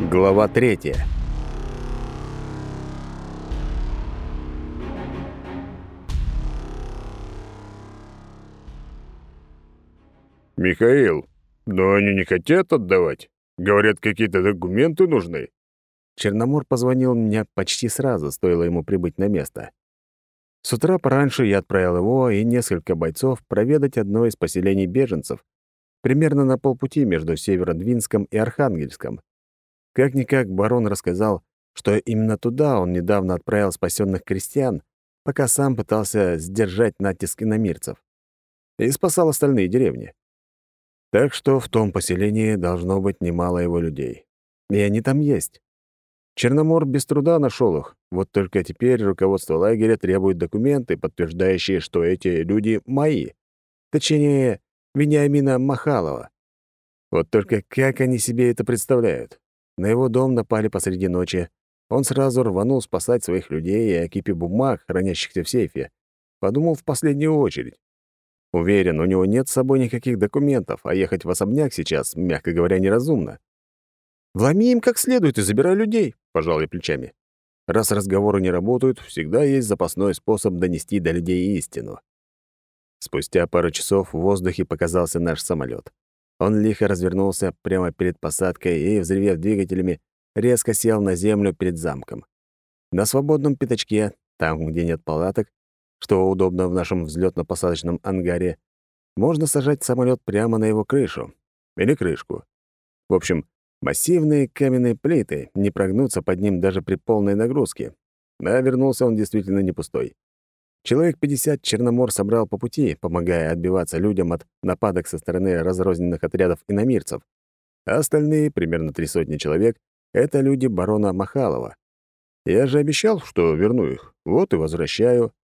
Глава третья. «Михаил, но они не хотят отдавать. Говорят, какие-то документы нужны». Черномор позвонил мне почти сразу, стоило ему прибыть на место. С утра пораньше я отправил его и несколько бойцов проведать одно из поселений беженцев, примерно на полпути между Северодвинском и Архангельском. Как-никак барон рассказал, что именно туда он недавно отправил спасенных крестьян, пока сам пытался сдержать натиск иномирцев. И спасал остальные деревни. Так что в том поселении должно быть немало его людей. И они там есть. Черномор без труда нашел их, вот только теперь руководство лагеря требует документы, подтверждающие, что эти люди мои. Точнее, Вениамина Махалова. Вот только как они себе это представляют? На его дом напали посреди ночи. Он сразу рванул спасать своих людей и о бумаг, хранящихся в сейфе. Подумал в последнюю очередь. Уверен, у него нет с собой никаких документов, а ехать в особняк сейчас, мягко говоря, неразумно. «Вломи им как следует и забирай людей», — пожал я плечами. Раз разговоры не работают, всегда есть запасной способ донести до людей истину. Спустя пару часов в воздухе показался наш самолет. Он лихо развернулся прямо перед посадкой и, взревев двигателями, резко сел на землю перед замком. На свободном пятачке, там, где нет палаток, что удобно в нашем взлетно-посадочном ангаре, можно сажать самолет прямо на его крышу или крышку. В общем, Массивные каменные плиты не прогнутся под ним даже при полной нагрузке. А вернулся он действительно не пустой. Человек 50 Черномор собрал по пути, помогая отбиваться людям от нападок со стороны разрозненных отрядов иномирцев. А остальные, примерно три сотни человек, — это люди барона Махалова. Я же обещал, что верну их. Вот и возвращаю.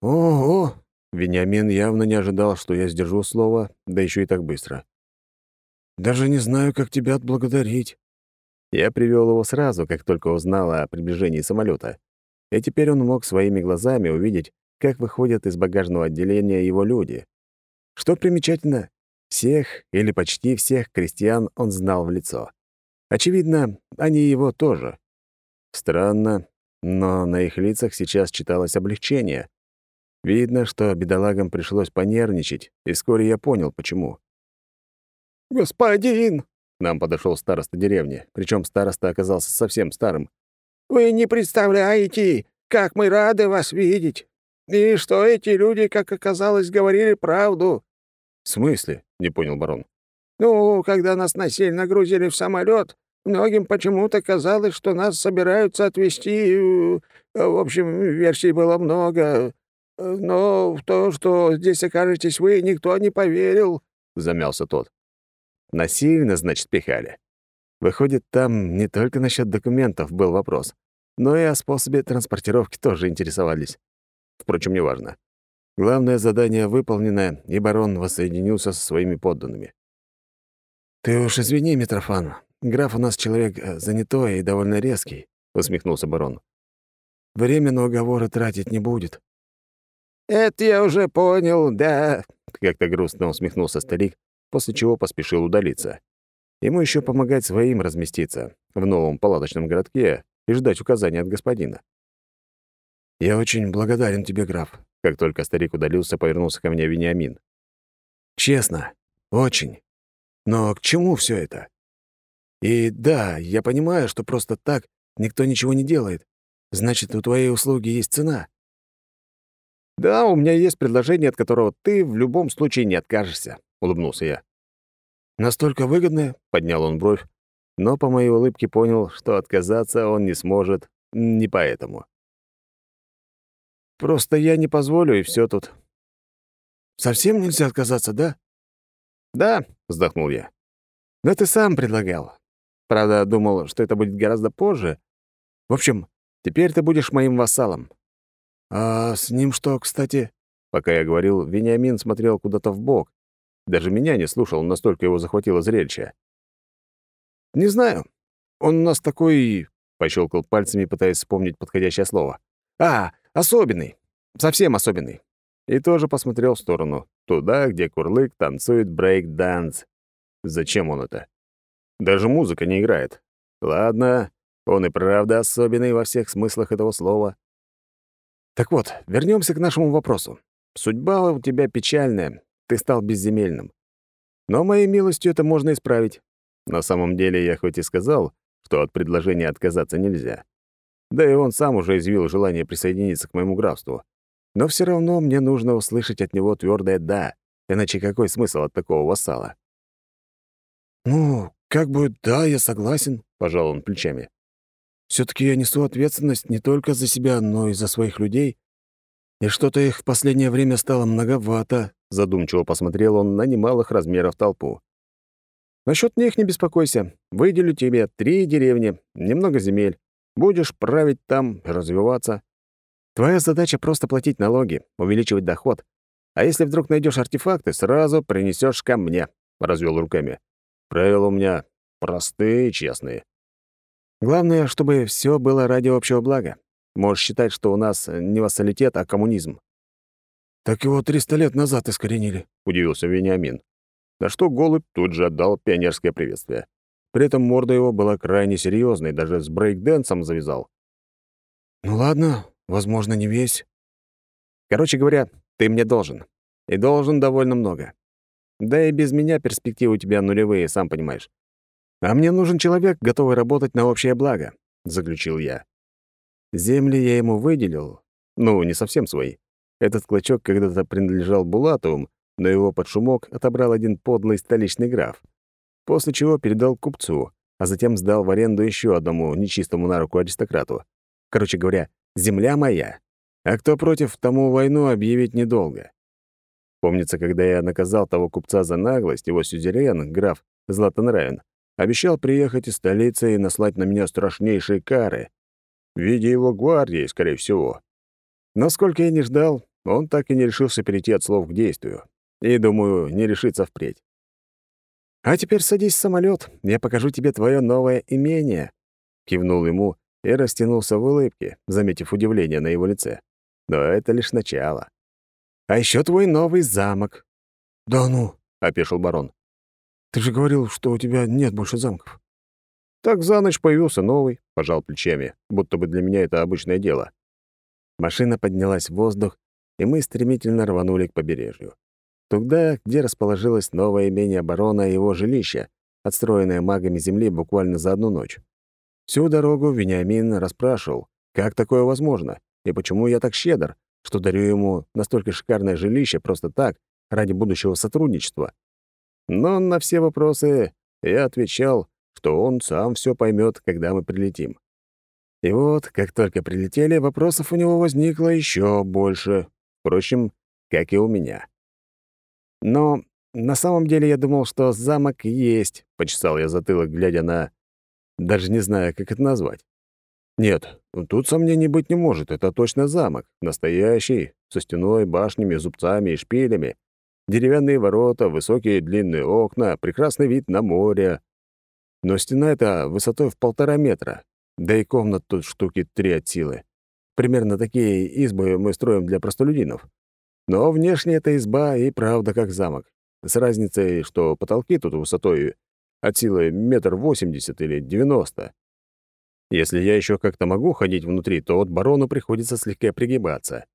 Ого! Вениамин явно не ожидал, что я сдержу слово, да еще и так быстро. Даже не знаю, как тебя отблагодарить». Я привел его сразу, как только узнал о приближении самолета. И теперь он мог своими глазами увидеть, как выходят из багажного отделения его люди. Что примечательно, всех или почти всех крестьян он знал в лицо. Очевидно, они его тоже. Странно, но на их лицах сейчас читалось облегчение. Видно, что бедолагам пришлось понервничать, и вскоре я понял, почему. «Господин!» — к нам подошел староста деревни, причем староста оказался совсем старым. «Вы не представляете, как мы рады вас видеть! И что эти люди, как оказалось, говорили правду!» «В смысле?» — не понял барон. «Ну, когда нас насильно грузили в самолет, многим почему-то казалось, что нас собираются отвезти... Э, в общем, версий было много. Но в то, что здесь окажетесь вы, никто не поверил», — замялся тот. Насильно, значит, пихали. Выходит, там не только насчет документов был вопрос, но и о способе транспортировки тоже интересовались. Впрочем, неважно. Главное задание выполнено, и барон воссоединился со своими подданными. «Ты уж извини, Митрофан, граф у нас человек э, занятой и довольно резкий», — усмехнулся барон. «Время на уговоры тратить не будет». «Это я уже понял, да», — как-то грустно усмехнулся старик, после чего поспешил удалиться. Ему еще помогать своим разместиться в новом палаточном городке и ждать указаний от господина. «Я очень благодарен тебе, граф», — как только старик удалился, повернулся ко мне Вениамин. «Честно, очень. Но к чему все это? И да, я понимаю, что просто так никто ничего не делает. Значит, у твоей услуги есть цена». «Да, у меня есть предложение, от которого ты в любом случае не откажешься», улыбнулся я. «Настолько выгодное?» — поднял он бровь, но по моей улыбке понял, что отказаться он не сможет, не поэтому. «Просто я не позволю, и все тут». «Совсем нельзя отказаться, да?» «Да», — вздохнул я. «Но ты сам предлагал. Правда, думал, что это будет гораздо позже. В общем, теперь ты будешь моим вассалом». «А с ним что, кстати?» Пока я говорил, Вениамин смотрел куда-то в бок, даже меня не слушал, настолько его захватило зрелище. «Не знаю. Он у нас такой...» — пощелкал пальцами, пытаясь вспомнить подходящее слово. «А, особенный. Совсем особенный». И тоже посмотрел в сторону. Туда, где Курлык танцует брейк-данс. Зачем он это? Даже музыка не играет. Ладно, он и правда особенный во всех смыслах этого слова. Так вот, вернемся к нашему вопросу. Судьба у тебя печальная, ты стал безземельным. Но моей милостью это можно исправить. На самом деле я хоть и сказал, что от предложения отказаться нельзя. Да и он сам уже изъявил желание присоединиться к моему графству. Но все равно мне нужно услышать от него твердое «да», иначе какой смысл от такого вассала? «Ну, как бы да, я согласен», — пожал он плечами. все таки я несу ответственность не только за себя, но и за своих людей. И что-то их в последнее время стало многовато», — задумчиво посмотрел он на немалых размеров толпу. «Насчёт них не беспокойся. Выделю тебе три деревни, немного земель. Будешь править там, развиваться. Твоя задача просто платить налоги, увеличивать доход. А если вдруг найдешь артефакты, сразу принесешь ко мне», — развел руками. «Правила у меня простые и честные. Главное, чтобы все было ради общего блага. Можешь считать, что у нас не вассалитет, а коммунизм». «Так его триста лет назад искоренили», — удивился Вениамин. На что голубь тут же отдал пионерское приветствие. При этом морда его была крайне серьезной, даже с брейкденсом завязал. «Ну ладно, возможно, не весь. Короче говоря, ты мне должен. И должен довольно много. Да и без меня перспективы у тебя нулевые, сам понимаешь. А мне нужен человек, готовый работать на общее благо», — заключил я. Земли я ему выделил. Ну, не совсем свои. Этот клочок когда-то принадлежал Булатовым, но его под шумок отобрал один подлый столичный граф после чего передал купцу, а затем сдал в аренду еще одному нечистому на руку аристократу. Короче говоря, земля моя. А кто против, тому войну объявить недолго. Помнится, когда я наказал того купца за наглость, его сюзерен, граф Златонравен, обещал приехать из столицы и наслать на меня страшнейшие кары. В виде его гвардии, скорее всего. Но сколько я не ждал, он так и не решился перейти от слов к действию. И, думаю, не решится впредь. «А теперь садись в самолет, я покажу тебе твое новое имение», — кивнул ему и растянулся в улыбке, заметив удивление на его лице. Но это лишь начало. «А еще твой новый замок». «Да ну», — опешил барон. «Ты же говорил, что у тебя нет больше замков». «Так за ночь появился новый», — пожал плечами, будто бы для меня это обычное дело. Машина поднялась в воздух, и мы стремительно рванули к побережью туда, где расположилось новое имение барона и его жилище, отстроенное магами земли буквально за одну ночь. Всю дорогу Вениамин расспрашивал, как такое возможно, и почему я так щедр, что дарю ему настолько шикарное жилище просто так, ради будущего сотрудничества. Но на все вопросы я отвечал, что он сам все поймет, когда мы прилетим. И вот, как только прилетели, вопросов у него возникло еще больше. Впрочем, как и у меня. Но на самом деле я думал, что замок есть, — почесал я затылок, глядя на... Даже не знаю, как это назвать. Нет, тут сомнений быть не может, это точно замок. Настоящий, со стеной, башнями, зубцами и шпилями. Деревянные ворота, высокие длинные окна, прекрасный вид на море. Но стена эта высотой в полтора метра, да и комнат тут штуки три от силы. Примерно такие избы мы строим для простолюдинов. Но внешне эта изба и правда как замок. С разницей, что потолки тут высотой от силы метр восемьдесят или девяносто. Если я еще как-то могу ходить внутри, то от барону приходится слегка пригибаться.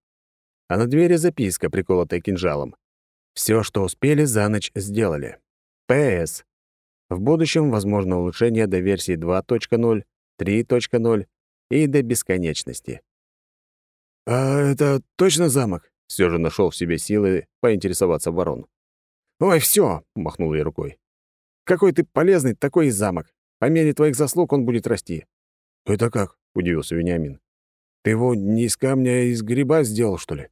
А на двери записка, приколотая кинжалом. Все, что успели, за ночь сделали. П.С. В будущем возможно улучшение до версии 2.0, 3.0 и до бесконечности. «А это точно замок?» Все же нашел в себе силы поинтересоваться ворон. «Ой, все, махнул я рукой. «Какой ты полезный, такой и замок. По мере твоих заслуг он будет расти». «Это как?» — удивился Вениамин. «Ты его не из камня, а из гриба сделал, что ли?»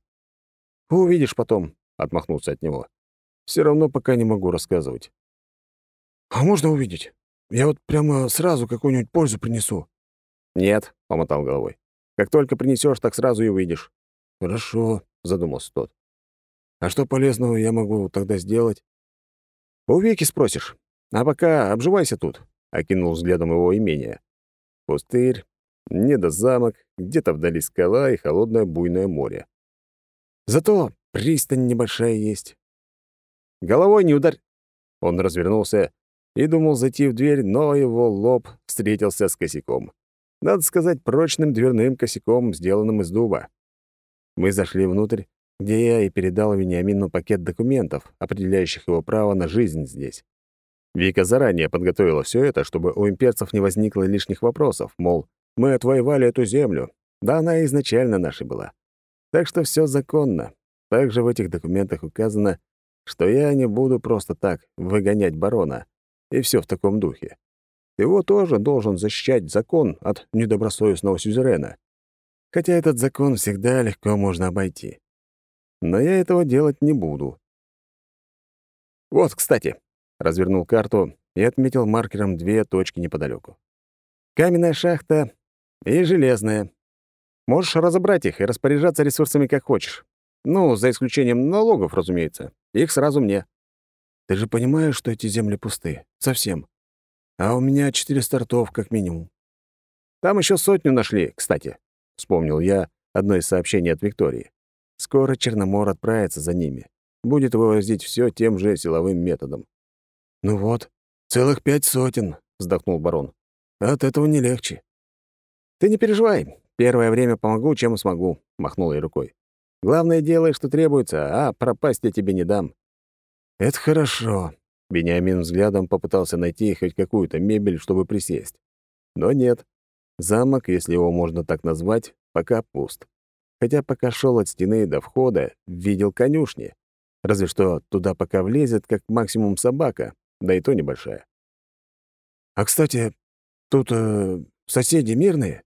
«Увидишь потом», — отмахнулся от него. Все равно пока не могу рассказывать». «А можно увидеть? Я вот прямо сразу какую-нибудь пользу принесу». «Нет», — помотал головой. «Как только принесешь, так сразу и выйдешь». «Хорошо», задумался тот. А что полезного я могу тогда сделать? У Вики спросишь. А пока обживайся тут, окинул взглядом его имение. Пустырь, недозамок, где-то вдали скала и холодное буйное море. Зато пристань небольшая есть. Головой не ударь. Он развернулся и думал зайти в дверь, но его лоб встретился с косяком. Надо сказать, прочным дверным косяком, сделанным из дуба. Мы зашли внутрь, где я и передал Вениамину пакет документов, определяющих его право на жизнь здесь. Вика заранее подготовила все это, чтобы у имперцев не возникло лишних вопросов, мол, мы отвоевали эту землю. Да она изначально нашей была. Так что все законно. Также в этих документах указано, что я не буду просто так выгонять барона. И все в таком духе. Его тоже должен защищать закон от недобросовестного сюзерена. Хотя этот закон всегда легко можно обойти. Но я этого делать не буду. Вот, кстати, развернул карту и отметил маркером две точки неподалеку. Каменная шахта и железная. Можешь разобрать их и распоряжаться ресурсами как хочешь. Ну, за исключением налогов, разумеется. Их сразу мне. Ты же понимаешь, что эти земли пусты. Совсем. А у меня четыре стартов, как минимум. Там еще сотню нашли, кстати. Вспомнил я одно из сообщений от Виктории. Скоро Черномор отправится за ними. Будет вывозить все тем же силовым методом. «Ну вот, целых пять сотен», — вздохнул барон. «От этого не легче». «Ты не переживай. Первое время помогу, чем смогу», — махнул я рукой. «Главное, делай, что требуется, а пропасть я тебе не дам». «Это хорошо». Бениамин взглядом попытался найти хоть какую-то мебель, чтобы присесть. Но нет. Замок, если его можно так назвать, пока пуст. Хотя пока шел от стены до входа, видел конюшни. Разве что туда пока влезет как максимум собака, да и то небольшая. «А, кстати, тут э, соседи мирные?»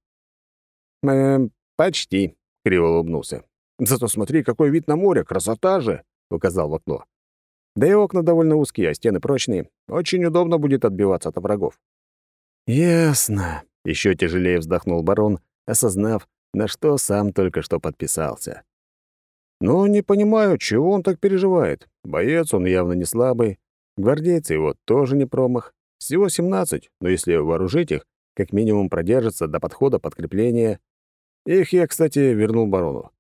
«Эм, почти», — криво улыбнулся. «Зато смотри, какой вид на море, красота же!» — указал в окно. «Да и окна довольно узкие, а стены прочные. Очень удобно будет отбиваться от врагов». «Ясно», — еще тяжелее вздохнул барон, осознав, на что сам только что подписался. «Ну, не понимаю, чего он так переживает. Боец он явно не слабый, Гвардейцы его тоже не промах. Всего 17, но если вооружить их, как минимум продержатся до подхода подкрепления. Их я, кстати, вернул барону.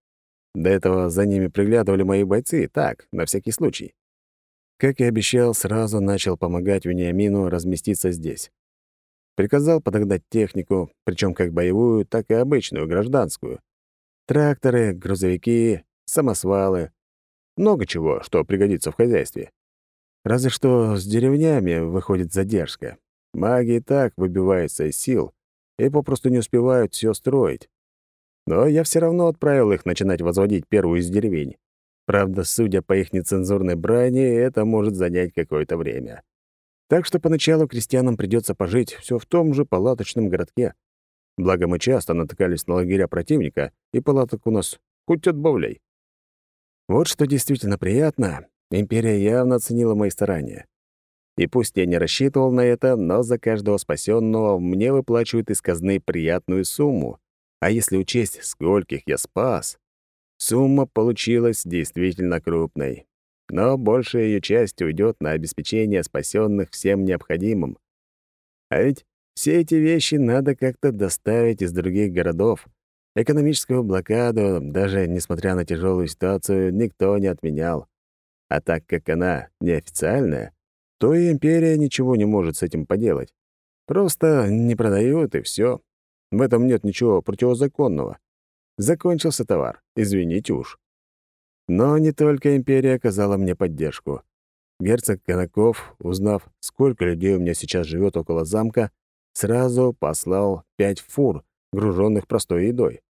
До этого за ними приглядывали мои бойцы, так, на всякий случай. Как и обещал, сразу начал помогать Вениамину разместиться здесь. Приказал подогнать технику, причем как боевую, так и обычную, гражданскую. Тракторы, грузовики, самосвалы. Много чего, что пригодится в хозяйстве. Разве что с деревнями выходит задержка. Маги и так выбиваются из сил и попросту не успевают все строить. Но я все равно отправил их начинать возводить первую из деревень. Правда, судя по их нецензурной брани, это может занять какое-то время. Так что поначалу крестьянам придется пожить все в том же палаточном городке. Благо мы часто натыкались на лагеря противника, и палаток у нас хоть отбавляй. Вот что действительно приятно, Империя явно оценила мои старания. И пусть я не рассчитывал на это, но за каждого спасенного мне выплачивают из казны приятную сумму. А если учесть, скольких я спас, сумма получилась действительно крупной. Но большая ее часть уйдет на обеспечение спасенных всем необходимым. А ведь все эти вещи надо как-то доставить из других городов. Экономическую блокаду, даже несмотря на тяжелую ситуацию, никто не отменял. А так как она неофициальная, то и империя ничего не может с этим поделать. Просто не продают, и все. В этом нет ничего противозаконного. Закончился товар, извините уж. Но не только империя оказала мне поддержку. Герцог Конаков, узнав, сколько людей у меня сейчас живет около замка, сразу послал пять фур, груженных простой едой.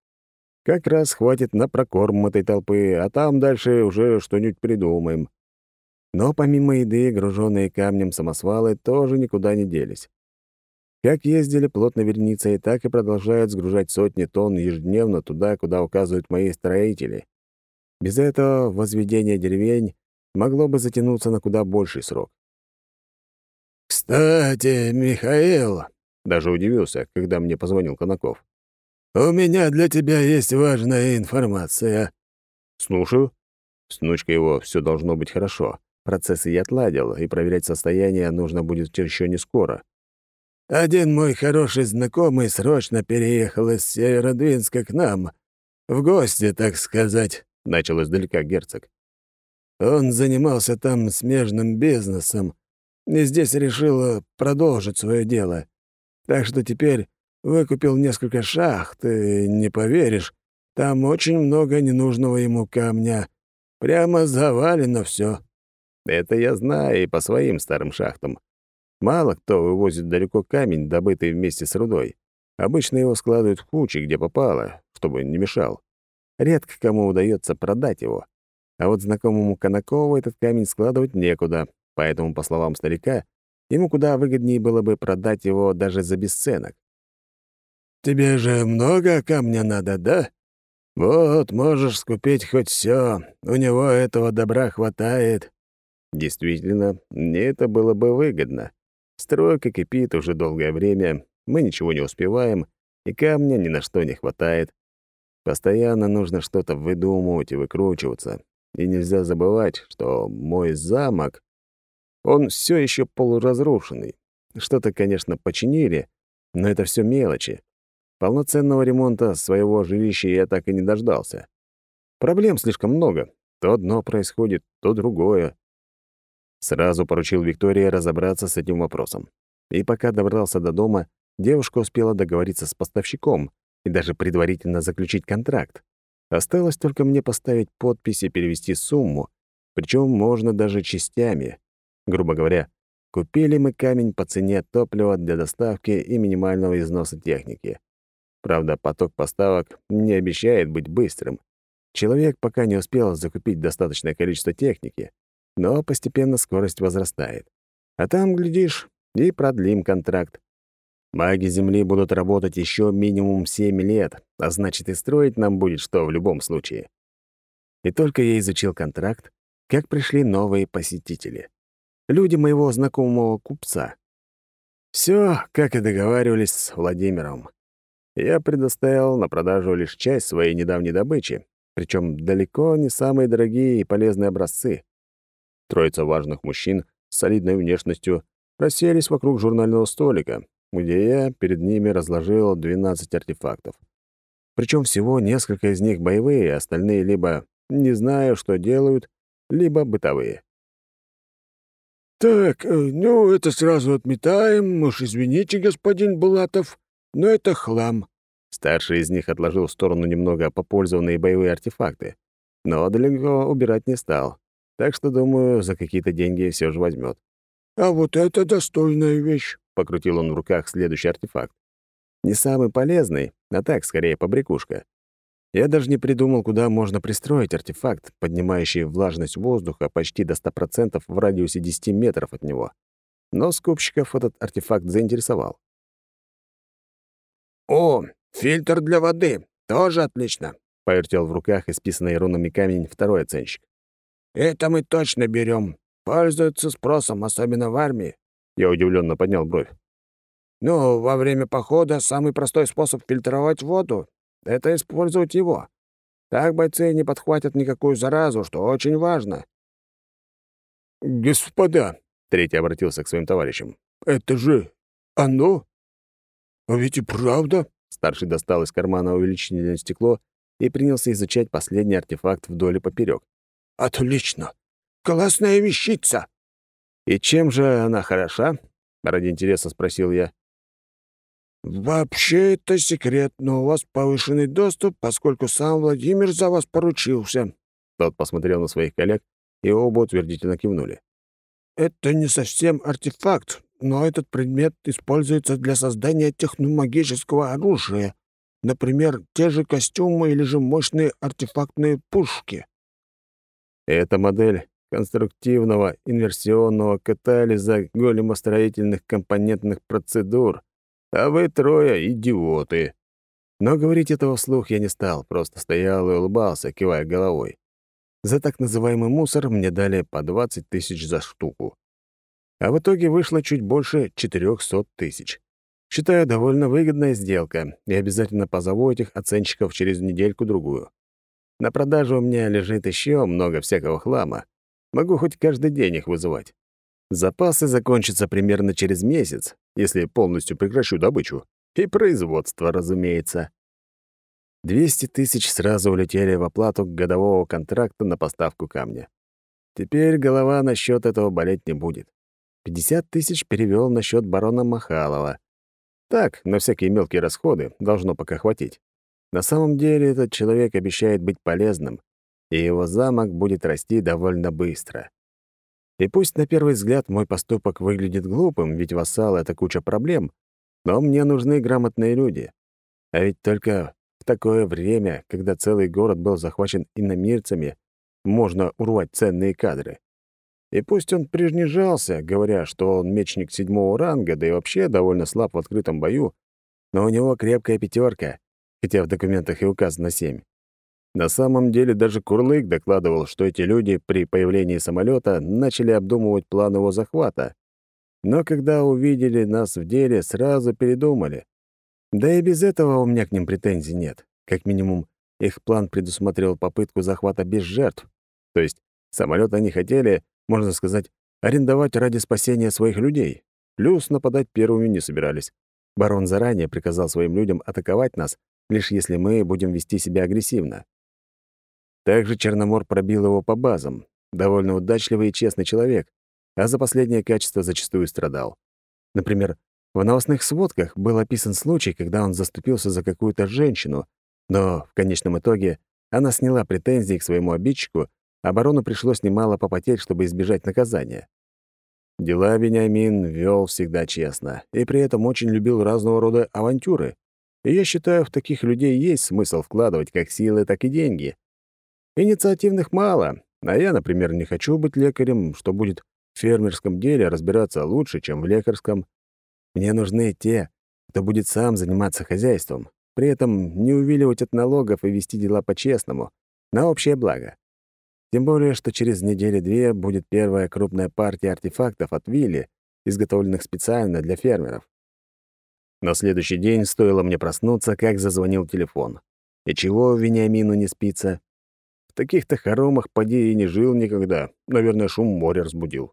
Как раз хватит на прокорм этой толпы, а там дальше уже что-нибудь придумаем. Но помимо еды, груженные камнем самосвалы тоже никуда не делись. Как ездили плотно верницей, так и продолжают сгружать сотни тонн ежедневно туда, куда указывают мои строители. Без этого возведение деревень могло бы затянуться на куда больший срок. «Кстати, Михаил», — даже удивился, когда мне позвонил Конаков, «У меня для тебя есть важная информация». «Слушаю». С внучкой его все должно быть хорошо. Процессы я отладил, и проверять состояние нужно будет еще не скоро. «Один мой хороший знакомый срочно переехал из Северодвинска к нам. В гости, так сказать», — начал издалека герцог. «Он занимался там смежным бизнесом, и здесь решил э, продолжить свое дело. Так что теперь выкупил несколько шахт, и не поверишь, там очень много ненужного ему камня. Прямо завалено все. Это я знаю и по своим старым шахтам. Мало кто вывозит далеко камень, добытый вместе с рудой. Обычно его складывают в кучи, где попало, чтобы не мешал. Редко кому удается продать его. А вот знакомому Конакову этот камень складывать некуда, поэтому, по словам старика, ему куда выгоднее было бы продать его даже за бесценок. «Тебе же много камня надо, да? Вот, можешь скупить хоть все. У него этого добра хватает». Действительно, мне это было бы выгодно. Стройка кипит уже долгое время, мы ничего не успеваем, и камня ни на что не хватает. Постоянно нужно что-то выдумывать и выкручиваться. И нельзя забывать, что мой замок, он все еще полуразрушенный. Что-то, конечно, починили, но это все мелочи. Полноценного ремонта своего жилища я так и не дождался. Проблем слишком много. То одно происходит, то другое. Сразу поручил Виктории разобраться с этим вопросом. И пока добрался до дома, девушка успела договориться с поставщиком и даже предварительно заключить контракт. Осталось только мне поставить подпись и перевести сумму, причем можно даже частями. Грубо говоря, купили мы камень по цене топлива для доставки и минимального износа техники. Правда, поток поставок не обещает быть быстрым. Человек пока не успел закупить достаточное количество техники, но постепенно скорость возрастает. А там, глядишь, и продлим контракт. Маги Земли будут работать еще минимум 7 лет, а значит, и строить нам будет что в любом случае. И только я изучил контракт, как пришли новые посетители. Люди моего знакомого купца. Все, как и договаривались с Владимиром. Я предоставил на продажу лишь часть своей недавней добычи, причем далеко не самые дорогие и полезные образцы. Троица важных мужчин с солидной внешностью расселись вокруг журнального столика, где я перед ними разложил 12 артефактов. Причем всего несколько из них боевые, остальные либо не знаю, что делают, либо бытовые. «Так, э, ну, это сразу отметаем. Уж извините, господин Булатов, но это хлам». Старший из них отложил в сторону немного попользованные боевые артефакты, но далеко убирать не стал. Так что, думаю, за какие-то деньги все же возьмет. «А вот это достойная вещь», — покрутил он в руках следующий артефакт. Не самый полезный, а так, скорее, побрякушка. Я даже не придумал, куда можно пристроить артефакт, поднимающий влажность воздуха почти до 100% в радиусе 10 метров от него. Но скупщиков этот артефакт заинтересовал. «О, фильтр для воды! Тоже отлично!» — повертел в руках исписанный рунами камень второй оценщик. Это мы точно берем. Пользуются спросом, особенно в армии. Я удивленно поднял бровь. Ну, во время похода самый простой способ фильтровать воду — это использовать его. Так бойцы не подхватят никакую заразу, что очень важно. «Господа», — третий обратился к своим товарищам, — «это же оно? А ведь и правда?» Старший достал из кармана увеличительное стекло и принялся изучать последний артефакт вдоль и поперек. «Отлично! Классная вещица!» «И чем же она хороша?» — ради интереса спросил я. «Вообще это секрет, но у вас повышенный доступ, поскольку сам Владимир за вас поручился». Тот посмотрел на своих коллег, и оба утвердительно кивнули. «Это не совсем артефакт, но этот предмет используется для создания техномагического оружия. Например, те же костюмы или же мощные артефактные пушки. Это модель конструктивного инверсионного катализа големостроительных компонентных процедур, а вы трое — идиоты. Но говорить этого вслух я не стал, просто стоял и улыбался, кивая головой. За так называемый мусор мне дали по 20 тысяч за штуку. А в итоге вышло чуть больше 400 тысяч. Считаю, довольно выгодная сделка, и обязательно позову этих оценщиков через недельку-другую. На продажу у меня лежит еще много всякого хлама. Могу хоть каждый день их вызывать. Запасы закончатся примерно через месяц, если полностью прекращу добычу. И производство, разумеется. 200 тысяч сразу улетели в оплату годового контракта на поставку камня. Теперь голова насчет этого болеть не будет. 50 тысяч перевел на счет барона Махалова. Так, на всякие мелкие расходы, должно пока хватить. На самом деле этот человек обещает быть полезным, и его замок будет расти довольно быстро. И пусть на первый взгляд мой поступок выглядит глупым, ведь вассал — это куча проблем, но мне нужны грамотные люди. А ведь только в такое время, когда целый город был захвачен иномирцами, можно урвать ценные кадры. И пусть он прижнижался, говоря, что он мечник седьмого ранга, да и вообще довольно слаб в открытом бою, но у него крепкая пятерка, хотя в документах и указано семь. На самом деле даже Курлык докладывал, что эти люди при появлении самолета начали обдумывать план его захвата. Но когда увидели нас в деле, сразу передумали. Да и без этого у меня к ним претензий нет. Как минимум, их план предусматривал попытку захвата без жертв. То есть самолет они хотели, можно сказать, арендовать ради спасения своих людей. Плюс нападать первыми не собирались. Барон заранее приказал своим людям атаковать нас, лишь если мы будем вести себя агрессивно. Также Черномор пробил его по базам. Довольно удачливый и честный человек, а за последнее качество зачастую страдал. Например, в новостных сводках был описан случай, когда он заступился за какую-то женщину, но в конечном итоге она сняла претензии к своему обидчику, а барону пришлось немало попотеть, чтобы избежать наказания. Дела Вениамин вел всегда честно и при этом очень любил разного рода авантюры. И я считаю, в таких людей есть смысл вкладывать как силы, так и деньги. Инициативных мало, а я, например, не хочу быть лекарем, что будет в фермерском деле разбираться лучше, чем в лекарском. Мне нужны те, кто будет сам заниматься хозяйством, при этом не увиливать от налогов и вести дела по-честному, на общее благо. Тем более, что через неделю-две будет первая крупная партия артефактов от Вилли, изготовленных специально для фермеров. На следующий день стоило мне проснуться, как зазвонил телефон. И чего Вениамину не спится? В таких-то хоромах поди и не жил никогда. Наверное, шум моря разбудил.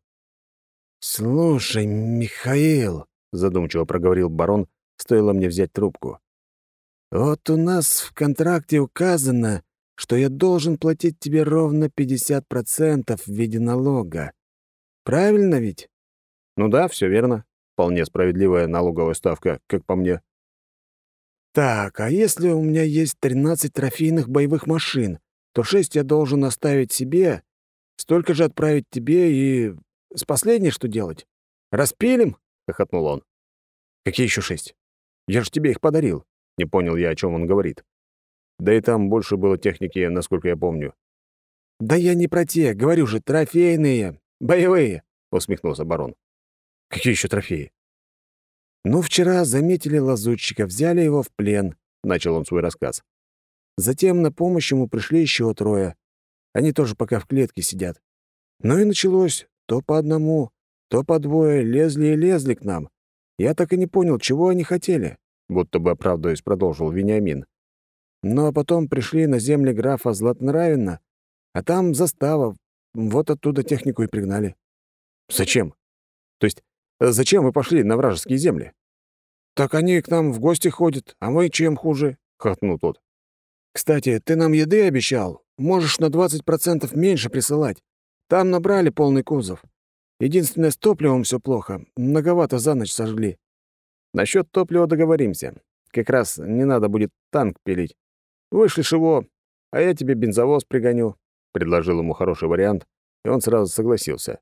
«Слушай, Михаил», — задумчиво проговорил барон, стоило мне взять трубку. «Вот у нас в контракте указано, что я должен платить тебе ровно 50% в виде налога. Правильно ведь?» «Ну да, все верно. Вполне справедливая налоговая ставка, как по мне». «Так, а если у меня есть 13 трофейных боевых машин, то 6 я должен оставить себе, столько же отправить тебе и с последней что делать? Распилим?» — хохотнул он. «Какие еще шесть? Я же тебе их подарил». Не понял я, о чем он говорит. Да и там больше было техники, насколько я помню. «Да я не про те, говорю же, трофейные, боевые», — усмехнулся барон. «Какие еще трофеи?» «Ну, вчера заметили лазутчика, взяли его в плен», — начал он свой рассказ. Затем на помощь ему пришли еще трое. Они тоже пока в клетке сидят. Ну и началось. То по одному, то по двое лезли и лезли к нам. Я так и не понял, чего они хотели. Будто бы оправдываясь, продолжил Вениамин. Ну а потом пришли на земли графа Златнравина, а там застава. Вот оттуда технику и пригнали. Зачем? То есть, зачем вы пошли на вражеские земли? Так они к нам в гости ходят, а мы чем хуже? Хохнул тот. Кстати, ты нам еды обещал. Можешь на 20% меньше присылать. Там набрали полный кузов. Единственное, с топливом все плохо. Многовато за ночь сожгли. Насчет топлива договоримся. Как раз не надо будет танк пилить. Вышлешь его, а я тебе бензовоз пригоню. Предложил ему хороший вариант, и он сразу согласился.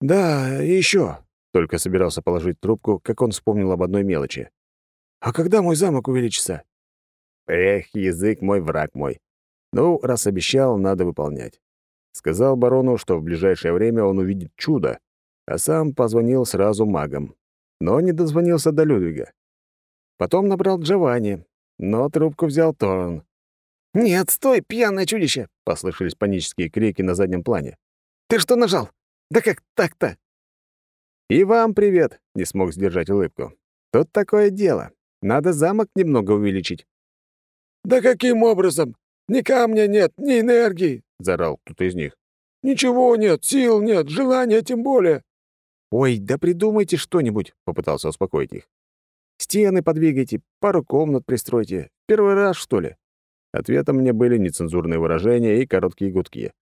Да, еще. Только собирался положить трубку, как он вспомнил об одной мелочи. А когда мой замок увеличится? Эх, язык мой, враг мой. Ну, раз обещал, надо выполнять. Сказал барону, что в ближайшее время он увидит чудо, а сам позвонил сразу магам. Но не дозвонился до Людвига. Потом набрал Джованни, но трубку взял Торн. «Нет, стой, пьяное чудище!» — послышались панические крики на заднем плане. «Ты что нажал? Да как так-то?» «И вам привет!» — не смог сдержать улыбку. «Тут такое дело. Надо замок немного увеличить». «Да каким образом? Ни камня нет, ни энергии!» — заорал кто-то из них. «Ничего нет, сил нет, желания тем более». «Ой, да придумайте что-нибудь», — попытался успокоить их. «Стены подвигайте, пару комнат пристройте. Первый раз, что ли?» Ответом мне были нецензурные выражения и короткие гудки.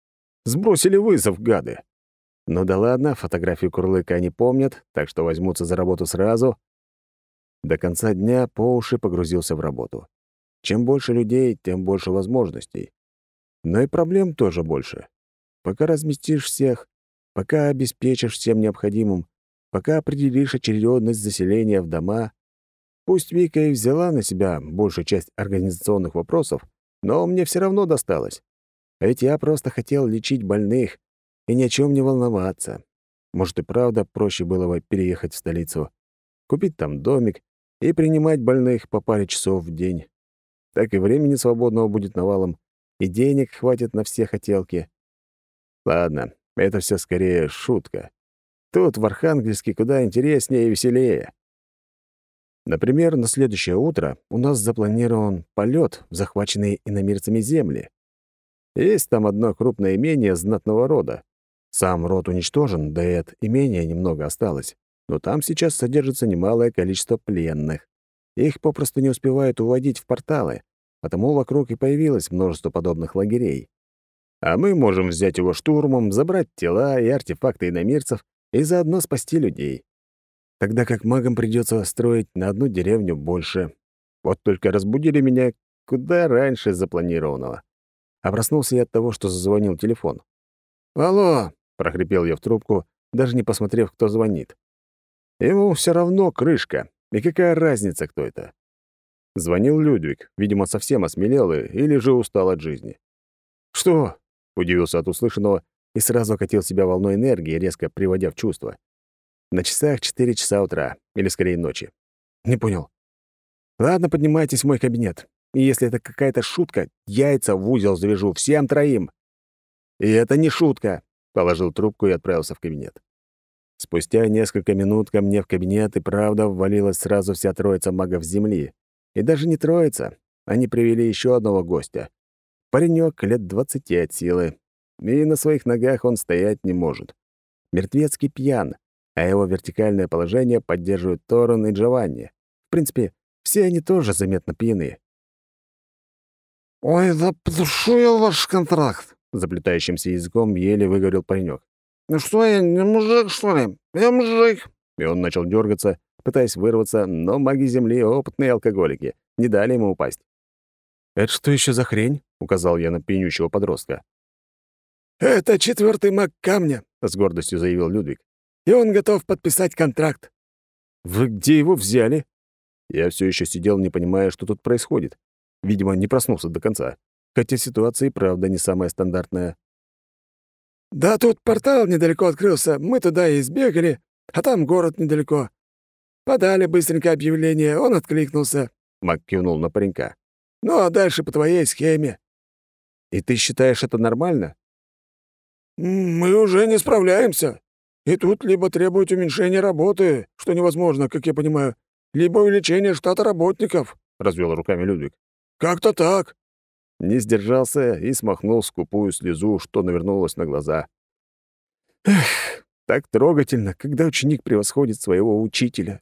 Сбросили вызов, гады. Ну да ладно, фотографию Курлыка они помнят, так что возьмутся за работу сразу. До конца дня по уши погрузился в работу. Чем больше людей, тем больше возможностей. Но и проблем тоже больше. Пока разместишь всех, пока обеспечишь всем необходимым, пока определишь очередность заселения в дома, пусть Вика и взяла на себя большую часть организационных вопросов, но мне все равно досталось. А ведь я просто хотел лечить больных и ни о чем не волноваться. Может, и правда проще было бы переехать в столицу, купить там домик и принимать больных по паре часов в день. Так и времени свободного будет навалом, и денег хватит на все хотелки. Ладно, это все скорее шутка. Тут в Архангельске куда интереснее и веселее. Например, на следующее утро у нас запланирован полет в захваченные иномирцами земли. Есть там одно крупное имение знатного рода. Сам род уничтожен, да и от имения немного осталось. Но там сейчас содержится немалое количество пленных. Их попросту не успевают уводить в порталы, потому вокруг и появилось множество подобных лагерей. А мы можем взять его штурмом, забрать тела и артефакты иномирцев и заодно спасти людей. Тогда как магам придется строить на одну деревню больше. Вот только разбудили меня куда раньше запланированного. А я от того, что зазвонил телефон. «Алло!» — прохрипел я в трубку, даже не посмотрев, кто звонит. Ему все равно крышка, и какая разница, кто это. Звонил Людвиг, видимо, совсем осмелел или же устал от жизни. «Что?» — удивился от услышанного и сразу окатил себя волной энергии, резко приводя в чувство. На часах четыре часа утра, или скорее ночи. Не понял. Ладно, поднимайтесь в мой кабинет. И если это какая-то шутка, яйца в узел завяжу всем троим. И это не шутка, положил трубку и отправился в кабинет. Спустя несколько минут ко мне в кабинет и правда ввалилась сразу вся троица магов Земли. И даже не троица, они привели еще одного гостя. Паренек лет двадцати от силы. И на своих ногах он стоять не может. Мертвецкий пьян, а его вертикальное положение поддерживают Торон и Джованни. В принципе, все они тоже заметно пьяны. «Ой, да подушу я ваш контракт», — заплетающимся языком еле выговорил паренек. «Ну что я, не мужик, что ли? Я мужик». И он начал дергаться, пытаясь вырваться, но маги Земли — опытные алкоголики, не дали ему упасть. «Это что еще за хрень?» — указал я на пьянющего подростка. «Это четвертый маг камня», — с гордостью заявил Людвиг и он готов подписать контракт». «Вы где его взяли?» Я все еще сидел, не понимая, что тут происходит. Видимо, не проснулся до конца. Хотя ситуация и правда не самая стандартная. «Да тут портал недалеко открылся, мы туда и сбегали, а там город недалеко. Подали быстренько объявление, он откликнулся». Мак кивнул на паренька. «Ну, а дальше по твоей схеме». «И ты считаешь это нормально?» «Мы уже не справляемся. И тут либо требуют уменьшения работы, что невозможно, как я понимаю, либо увеличения штата работников», — развел руками Людвиг. «Как-то так». Не сдержался и смахнул скупую слезу, что навернулось на глаза. «Эх, так трогательно, когда ученик превосходит своего учителя»,